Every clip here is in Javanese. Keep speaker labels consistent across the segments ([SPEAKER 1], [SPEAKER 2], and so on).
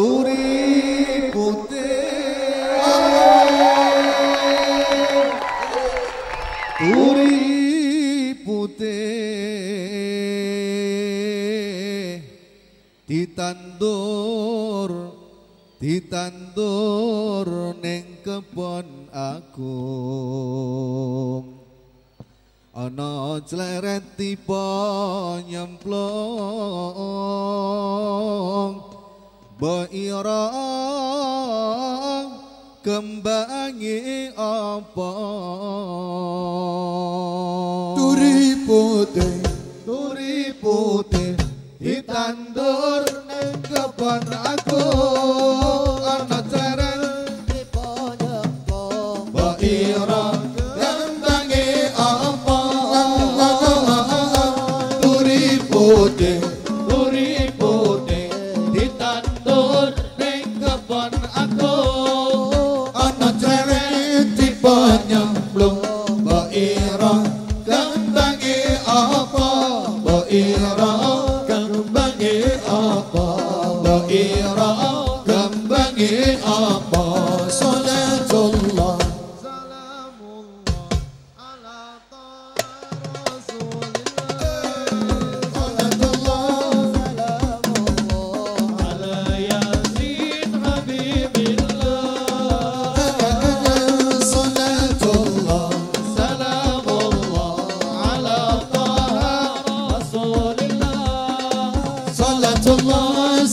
[SPEAKER 1] Turi putih. Turi putih. Ditandur Ditandur ning kebon agung. Ana cleret tiba nyemplung Baira kembangi apa?
[SPEAKER 2] Turi putih
[SPEAKER 1] Turi putih ditandur ning kebon aku ana ceren Baira kembangi apa? Turi putih خيرا كم بقي أبا صلاة الله سلام الله على رسول الله صلاة الله سلام الله على يزيد حبيب الله
[SPEAKER 2] صلاة الله سلام الله
[SPEAKER 1] على طه رسول الله صلاة الله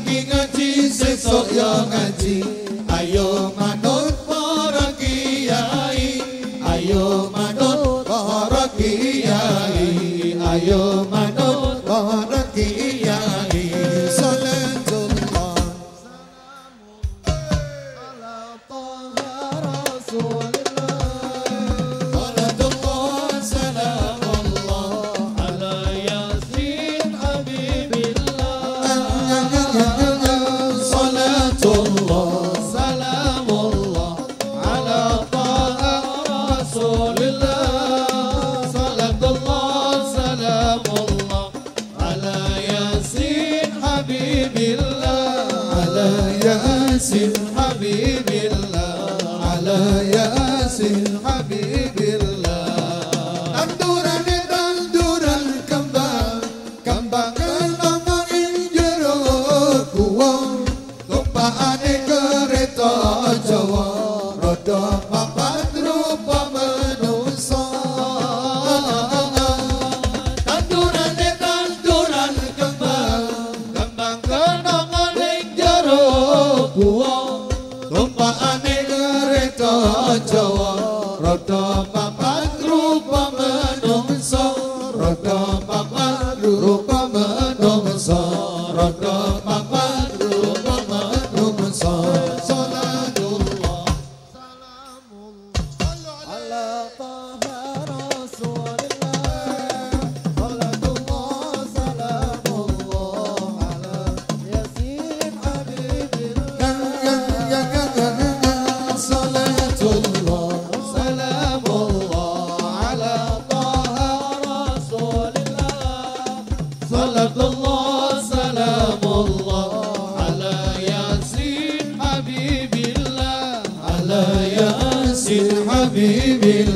[SPEAKER 2] Saiki ngaji sesok yo ngaji Ayo manut para kiai Ayo manut para kiai Ayo manut para kiai Salatullah Salatullah
[SPEAKER 1] ياسين حبيب الله على ياسين
[SPEAKER 2] Rất habibim